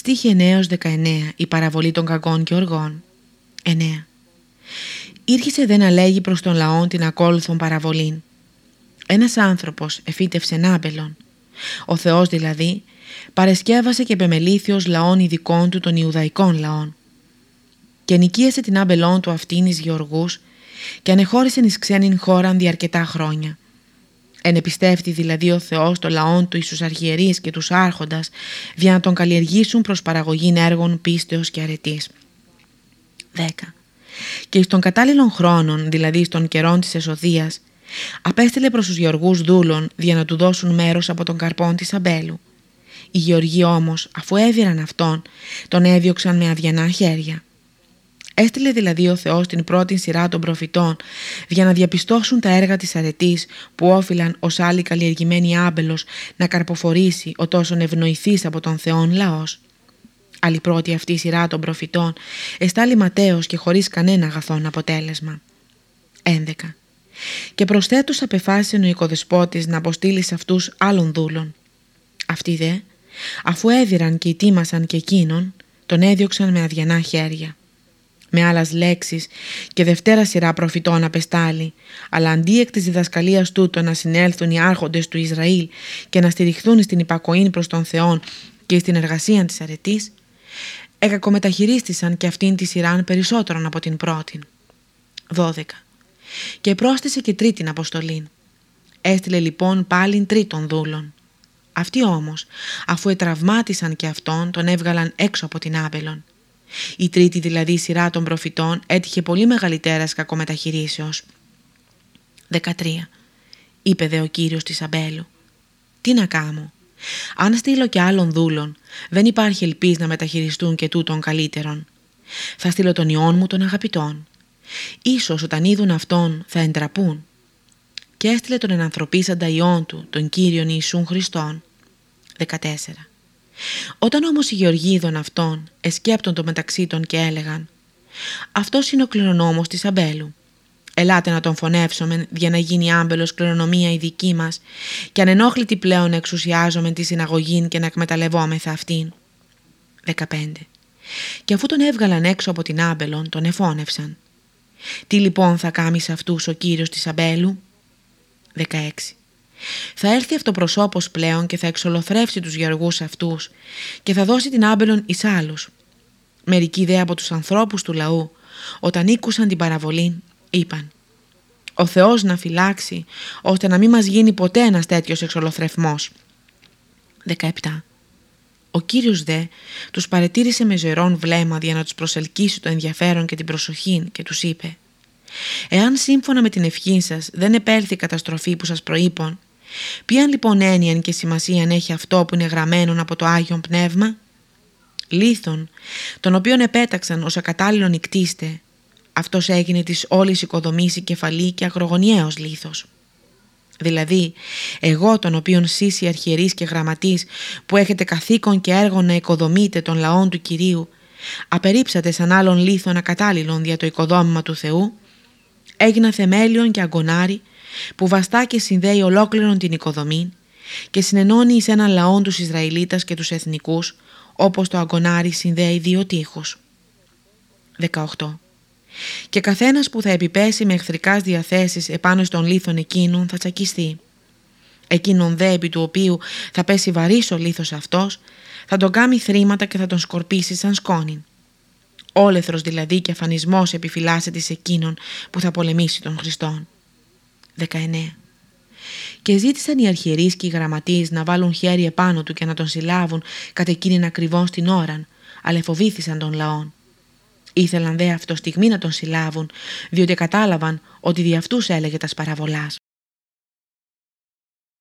Στίχη 9-19 Η παραβολή των κακών και οργών. 9 Ήρχισε δε να λέγει προς τον λαόν την ακόλουθον παραβολήν. Ένας άνθρωπος εφύτευσε άμπελον Ο Θεός δηλαδή παρεσκεύασε και επεμελήθη ως λαών ειδικών του των Ιουδαϊκών λαών. Και νικίασε την άμπελόν του αυτήν εις γεωργούς και ανεχώρησε εις ξένην χώραν δι' αρκετά χρόνια. Ενεπιστεύτη δηλαδή ο Θεός το λαόν του εις τους αρχιερείς και τους άρχοντας για να τον καλλιεργήσουν προς παραγωγή έργων πίστεως και αρετής. 10. Και εις των κατάλληλων χρόνων, δηλαδή στον καιρών της εσοδείας, απέστειλε προς τους γεωργούς δούλων για να του δώσουν μέρος από τον καρπόν της αμπέλου. Οι γεωργοί όμως, αφού έδιραν αυτόν, τον έδιωξαν με αδιανά χέρια. Έστειλε δηλαδή ο Θεός την πρώτη σειρά των προφητών για να διαπιστώσουν τα έργα της αρετής που όφυλαν ως άλλη καλλιεργημένη άμπελος να καρποφορήσει ο τόσο ευνοηθής από τον Θεόν λαός. Άλλη πρώτη αυτή σειρά των προφητών εστάλει ματέως και χωρίς κανένα αγαθόν αποτέλεσμα. 11. Και προσθέτως απεφάσισε ο οικοδεσπότης να αποστείλει σε αυτούς άλλων δούλων. Αυτοί δε, αφού έδιραν και ετοίμασαν και εκείνον, τον έδιωξαν με αδιανά χέρια με άλλες λέξεις και δευτέρα σειρά προφητών απεστάλει, αλλά αντί εκ της διδασκαλίας τούτο να συνέλθουν οι άρχοντες του Ισραήλ και να στηριχθούν στην υπακοήν προς τον Θεόν και στην εργασία της αρετής, εκακομεταχειρίστησαν και αυτήν τη σειράν περισσότερον από την πρώτη. 12. Και πρόσθεσε και τρίτην αποστολή. Έστειλε λοιπόν πάλιν τρίτον δούλων. Αυτοί όμως, αφού ετραυμάτισαν και αυτόν, τον έβγαλαν έξω από την Άπελον. Η τρίτη δηλαδή σειρά των προφητών έτυχε πολύ μεγαλύτερας κακομεταχειρήσεως. 13. Είπε δε ο κύριος της Αμπέλου. Τι να κάνω. Αν στείλω και άλλων δούλων, δεν υπάρχει ελπίς να μεταχειριστούν και τούτων καλύτερων. Θα στείλω τον ιόν μου των αγαπητών. Ίσως όταν είδουν αυτόν θα εντραπούν. Και έστειλε τον ενανθρωπίσαντα ιόν του, τον Κύριον Ιησούν Χριστόν. 14. Όταν όμως οι Γεωργοί είδων αυτών εσκέπτον το μεταξύ των και έλεγαν «Αυτός είναι ο κληρονόμος της Αμπέλου. Ελάτε να τον φωνεύσουμε για να γίνει άμπελος κληρονομία η δική μας και ανενόχλητη πλέον εξουσιάζομαι τη συναγωγή και να εκμεταλλευόμεθα αυτήν». 15. Και αφού τον έβγαλαν έξω από την άμπελον τον εφώνευσαν. Τι λοιπόν θα κάνει σε αυτούς ο κύριος της Αμπέλου. 16. Θα έρθει αυτοπροσώπος πλέον και θα εξολοθρεύσει τους γεωργούς αυτούς και θα δώσει την άμπελον εις άλλους. Μερικοί δε από τους ανθρώπους του λαού, όταν ήκουσαν την παραβολή, είπαν «Ο Θεός να φυλάξει, ώστε να μην μας γίνει ποτέ ένας τέτοιος εξολοθρευμός». 17. Ο Κύριος δε τους παρετήρησε με ζωηρόν βλέμμα για να τους προσελκύσει το ενδιαφέρον και την προσοχή και τους είπε «Εάν σύμφωνα με την ευχή σας δεν επέλθει η καταστροφή που σας προείπων, Ποια λοιπόν έννοια και σημασία έχει αυτό που είναι γραμμένο από το Άγιον Πνεύμα; Λίθον, τον οποίον επέταξαν ως ακατάλληλον νικτίστε, αυτός έγινε της όλης οικοδομής η κεφαλή και ακρογωνιαίος λίθος. Δηλαδή, εγώ τον οποίον σεις οι αρχιερείς και γραμματείς που έχετε καθήκον και έργο να οικοδομείτε των λαών του Κυρίου, απερίψατε σαν άλλον λίθον ακατάλληλον δια το οικοδόμημα του Θεού, έγινα θεμέλιον και αγκονάρι που βαστά και συνδέει ολόκληρον την οικοδομή και συνενώνει εις έναν λαό τους Ισραηλίτας και τους εθνικούς όπως το αγκονάρι συνδέει δύο τείχους. 18. Και καθένας που θα επιπέσει με εχθρικάς διαθέσεις επάνω στον λίθον εκείνον θα τσακιστεί. Εκείνον δε επί του οποίου θα πέσει βαρύς ο λίθος αυτός θα τον κάνει θρήματα και θα τον σκορπίσει σαν σκόνη. Όλεθρος δηλαδή και αφανισμός επιφυλάσσεται σε εκείνον που θα πολεμήσει τον Χριστόν. 19. Και ζήτησαν οι αρχιερείς και οι γραμματείς να βάλουν χέρι επάνω του και να τον συλλάβουν κατά εκείνην ακριβώς την ώρα, αλλά φοβήθησαν τον λαόν. Ήθελαν δε αυτό στιγμή να τον συλλάβουν, διότι κατάλαβαν ότι δι' αυτούς έλεγε τας παραβολάς.